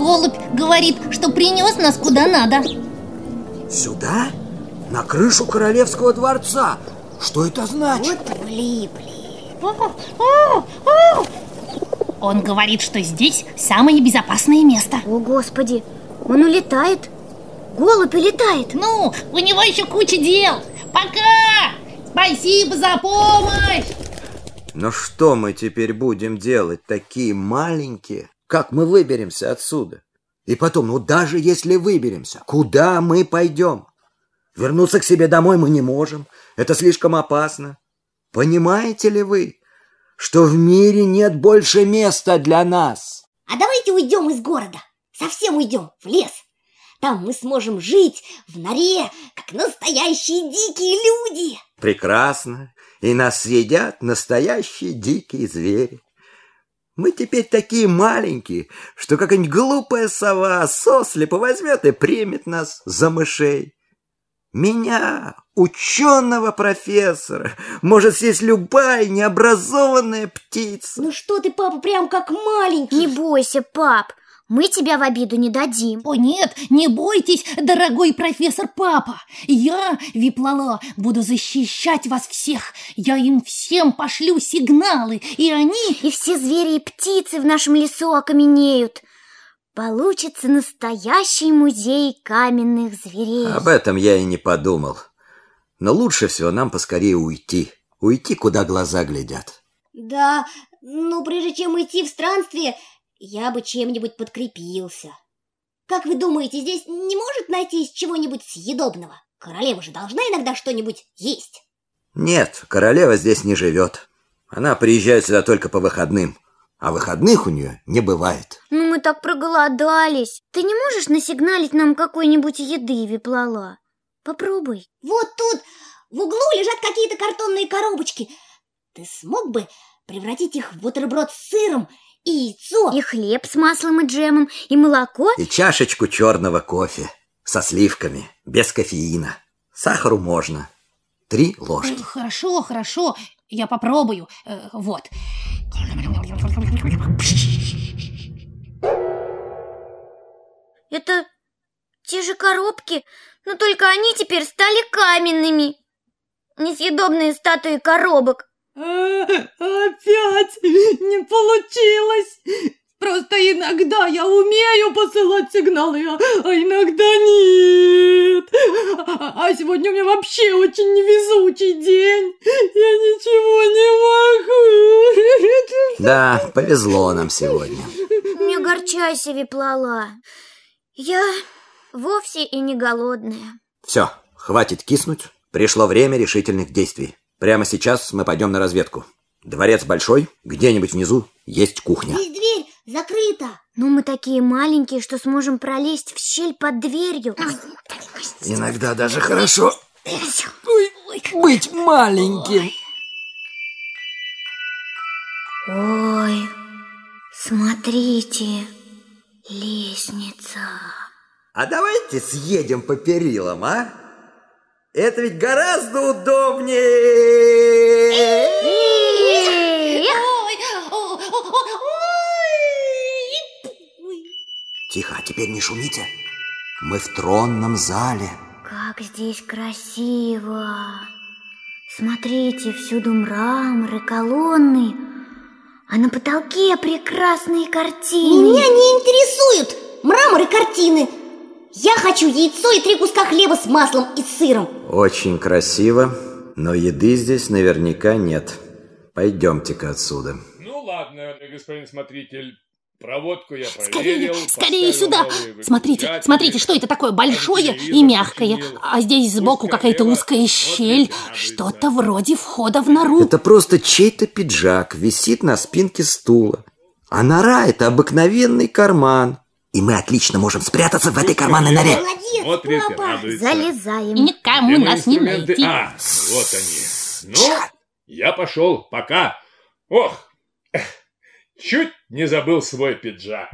Голубь говорит, что принес нас куда надо Сюда? На крышу королевского дворца? Что это значит? Вот влипли. Он говорит, что здесь самое безопасное место О, Господи, он улетает. Голубь улетает. Ну, у него еще куча дел Пока! Спасибо за помощь! Но что мы теперь будем делать, такие маленькие? Как мы выберемся отсюда? И потом, ну даже если выберемся, куда мы пойдем? Вернуться к себе домой мы не можем. Это слишком опасно. Понимаете ли вы, что в мире нет больше места для нас? А давайте уйдем из города. Совсем уйдем в лес. Там мы сможем жить в норе, как настоящие дикие люди. Прекрасно. И нас съедят настоящие дикие звери. Мы теперь такие маленькие, что какая-нибудь глупая сова сослепо возьмет и примет нас за мышей. Меня, ученого профессора, может съесть любая необразованная птица. Ну что ты, папа, прям как маленький. Не бойся, пап, мы тебя в обиду не дадим. О нет, не бойтесь, дорогой профессор Папа Я, Виплала, буду защищать вас всех Я им всем пошлю сигналы, и они... И все звери и птицы в нашем лесу окаменеют. Получится настоящий музей каменных зверей. Об этом я и не подумал. Но лучше всего нам поскорее уйти. Уйти, куда глаза глядят. Да, но прежде чем идти в странствие, я бы чем-нибудь подкрепился. Как вы думаете, здесь не может найтись чего-нибудь съедобного? Королева же должна иногда что-нибудь есть. Нет, королева здесь не живет. Она приезжает сюда только по выходным. А выходных у нее не бывает. Ну мы так проголодались. Ты не можешь насигналить нам какой-нибудь еды, Виплала? Попробуй. Вот тут в углу лежат какие-то картонные коробочки. Ты смог бы превратить их в бутерброд с сыром и яйцо? И хлеб с маслом и джемом, и молоко. И чашечку черного кофе со сливками, без кофеина. Сахару можно. Три ложки. Хорошо, хорошо, я попробую. Э, Вот. Это те же коробки, но только они теперь стали каменными. Несъедобные статуи коробок. Опять не получилось. Просто иногда я умею посылать сигналы, а, а иногда нет. А, а сегодня у меня вообще очень невезучий день. Я ничего не могу. Да, повезло нам сегодня. Не огорчайся, Виплала. Я вовсе и не голодная. Все, хватит киснуть. Пришло время решительных действий. Прямо сейчас мы пойдем на разведку. Дворец большой, где-нибудь внизу есть кухня. Здесь дверь закрыта. Но мы такие маленькие, что сможем пролезть в щель под дверью. Иногда даже хорошо быть маленьким. Ой, смотрите, лестница. А давайте съедем по перилам, а? Это ведь гораздо удобнее. Ой, о, о, о, ой. Тихо, а теперь не шумите. Мы в тронном зале. Как здесь красиво! Смотрите, всюду мрамор и колонны, а на потолке прекрасные картины. Меня не интересуют мрамор и картины. Я хочу яйцо и три куска хлеба с маслом и сыром. Очень красиво, но еды здесь наверняка нет. Пойдемте-ка отсюда. Ну ладно, господин смотритель, проводку я Скорее, проверил. скорее поставил сюда. Смотрите, смотрите, что это такое большое и мягкое. починил, А здесь сбоку какая-то узкая щель, что-то вроде входа в нору. Это просто чей-то пиджак висит на спинке стула. А нора – это обыкновенный карман. И мы отлично можем спрятаться в этой карманной норе. Молодец, и папа. радуется. Залезаем. И никому Где нас не найти. А, вот они. Ну, я пошел, пока. Ох, чуть не забыл свой пиджак.